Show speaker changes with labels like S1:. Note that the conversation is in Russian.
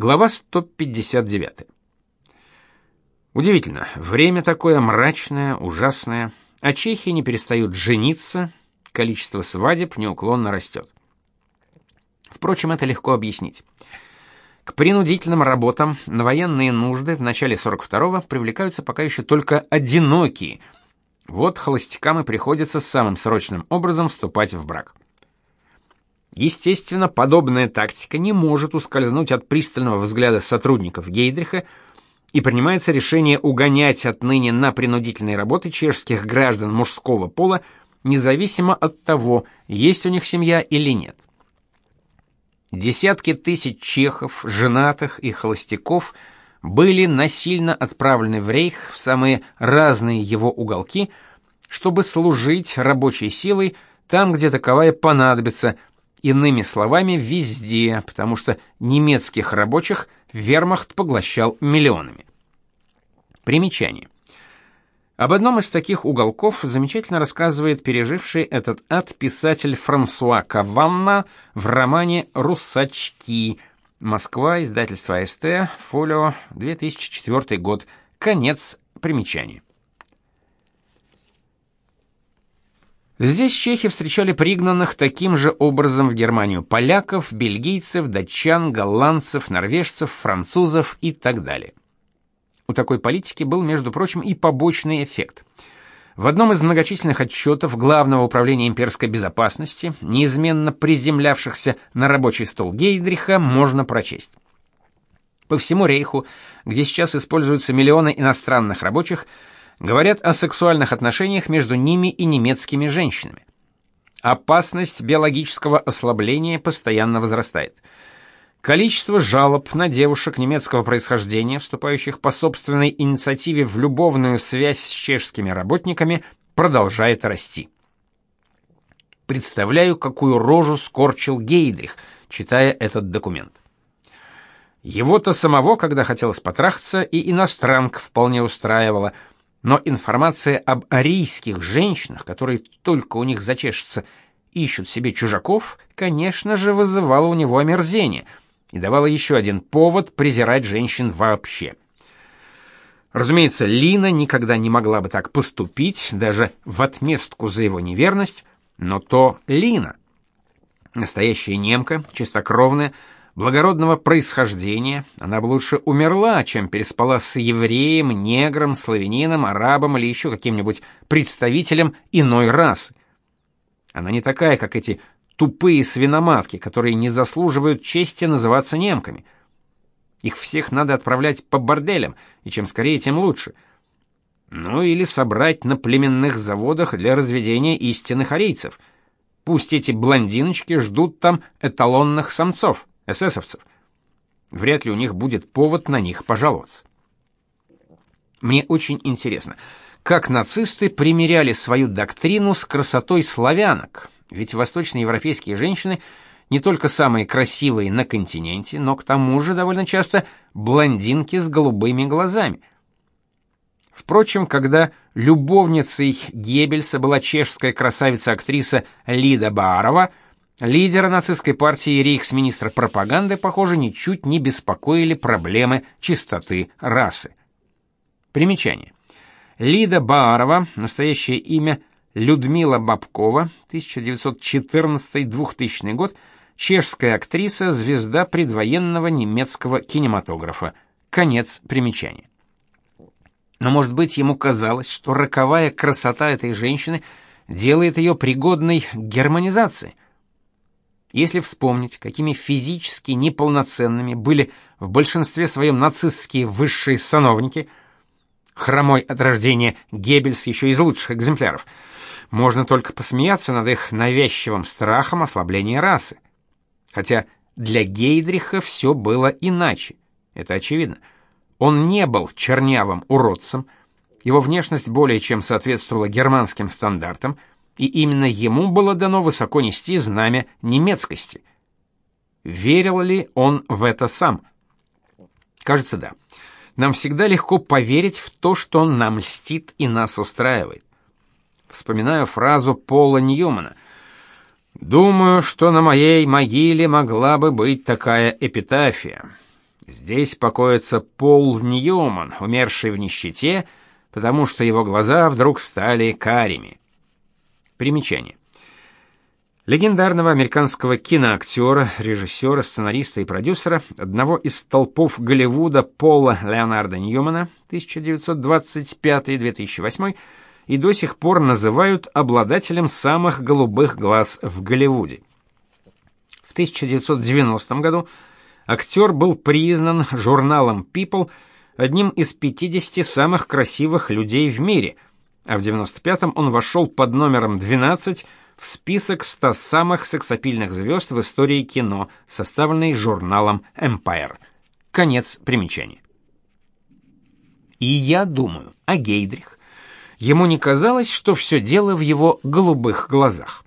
S1: Глава 159. Удивительно, время такое мрачное, ужасное, а чехи не перестают жениться, количество свадеб неуклонно растет. Впрочем, это легко объяснить. К принудительным работам на военные нужды в начале 42-го привлекаются пока еще только одинокие. Вот холостякам и приходится самым срочным образом вступать в брак. Естественно, подобная тактика не может ускользнуть от пристального взгляда сотрудников Гейдриха, и принимается решение угонять отныне на принудительные работы чешских граждан мужского пола, независимо от того, есть у них семья или нет. Десятки тысяч чехов, женатых и холостяков были насильно отправлены в рейх в самые разные его уголки, чтобы служить рабочей силой там, где таковая понадобится – Иными словами, везде, потому что немецких рабочих вермахт поглощал миллионами. Примечание. Об одном из таких уголков замечательно рассказывает переживший этот ад писатель Франсуа Каванна в романе «Русачки». Москва, издательство АСТ, фолио, 2004 год. Конец примечания. Здесь чехи встречали пригнанных таким же образом в Германию поляков, бельгийцев, датчан, голландцев, норвежцев, французов и так далее. У такой политики был, между прочим, и побочный эффект. В одном из многочисленных отчетов Главного управления имперской безопасности, неизменно приземлявшихся на рабочий стол Гейдриха, можно прочесть. По всему рейху, где сейчас используются миллионы иностранных рабочих, говорят о сексуальных отношениях между ними и немецкими женщинами. Опасность биологического ослабления постоянно возрастает. Количество жалоб на девушек немецкого происхождения, вступающих по собственной инициативе в любовную связь с чешскими работниками, продолжает расти. Представляю, какую рожу скорчил Гейдрих, читая этот документ. Его-то самого, когда хотелось потрахаться, и иностранка вполне устраивала – но информация об арийских женщинах, которые только у них зачешется, ищут себе чужаков, конечно же, вызывала у него омерзение и давала еще один повод презирать женщин вообще. Разумеется, Лина никогда не могла бы так поступить, даже в отместку за его неверность, но то Лина. Настоящая немка, чистокровная, благородного происхождения, она бы лучше умерла, чем переспала с евреем, негром, славянином, арабом или еще каким-нибудь представителем иной расы. Она не такая, как эти тупые свиноматки, которые не заслуживают чести называться немками. Их всех надо отправлять по борделям, и чем скорее, тем лучше. Ну или собрать на племенных заводах для разведения истинных арийцев. Пусть эти блондиночки ждут там эталонных самцов эсэсовцев. Вряд ли у них будет повод на них пожаловаться. Мне очень интересно, как нацисты примеряли свою доктрину с красотой славянок, ведь восточноевропейские женщины не только самые красивые на континенте, но к тому же довольно часто блондинки с голубыми глазами. Впрочем, когда любовницей Геббельса была чешская красавица-актриса Лида Баарова – Лидера нацистской партии и рейхсминистра пропаганды, похоже, ничуть не беспокоили проблемы чистоты расы. Примечание. Лида Баарова, настоящее имя Людмила Бабкова, 1914-2000 год, чешская актриса, звезда предвоенного немецкого кинематографа. Конец примечания. Но, может быть, ему казалось, что роковая красота этой женщины делает ее пригодной к германизации – если вспомнить, какими физически неполноценными были в большинстве своем нацистские высшие сановники, хромой от рождения Геббельс еще из лучших экземпляров, можно только посмеяться над их навязчивым страхом ослабления расы. Хотя для Гейдриха все было иначе, это очевидно. Он не был чернявым уродцем, его внешность более чем соответствовала германским стандартам – и именно ему было дано высоко нести знамя немецкости. Верил ли он в это сам? Кажется, да. Нам всегда легко поверить в то, что он нам льстит и нас устраивает. Вспоминаю фразу Пола Ньюмана. «Думаю, что на моей могиле могла бы быть такая эпитафия. Здесь покоится Пол Ньюман, умерший в нищете, потому что его глаза вдруг стали карими. Примечание. Легендарного американского киноактера, режиссера, сценариста и продюсера, одного из столпов Голливуда Пола Леонарда Ньюмана 1925-2008 и до сих пор называют обладателем самых голубых глаз в Голливуде. В 1990 году актер был признан журналом People одним из 50 самых красивых людей в мире, а в 95-м он вошел под номером 12 в список 100 самых сексапильных звезд в истории кино, составленный журналом Empire. Конец примечания. И я думаю, а Гейдрих? Ему не казалось, что все дело в его голубых глазах.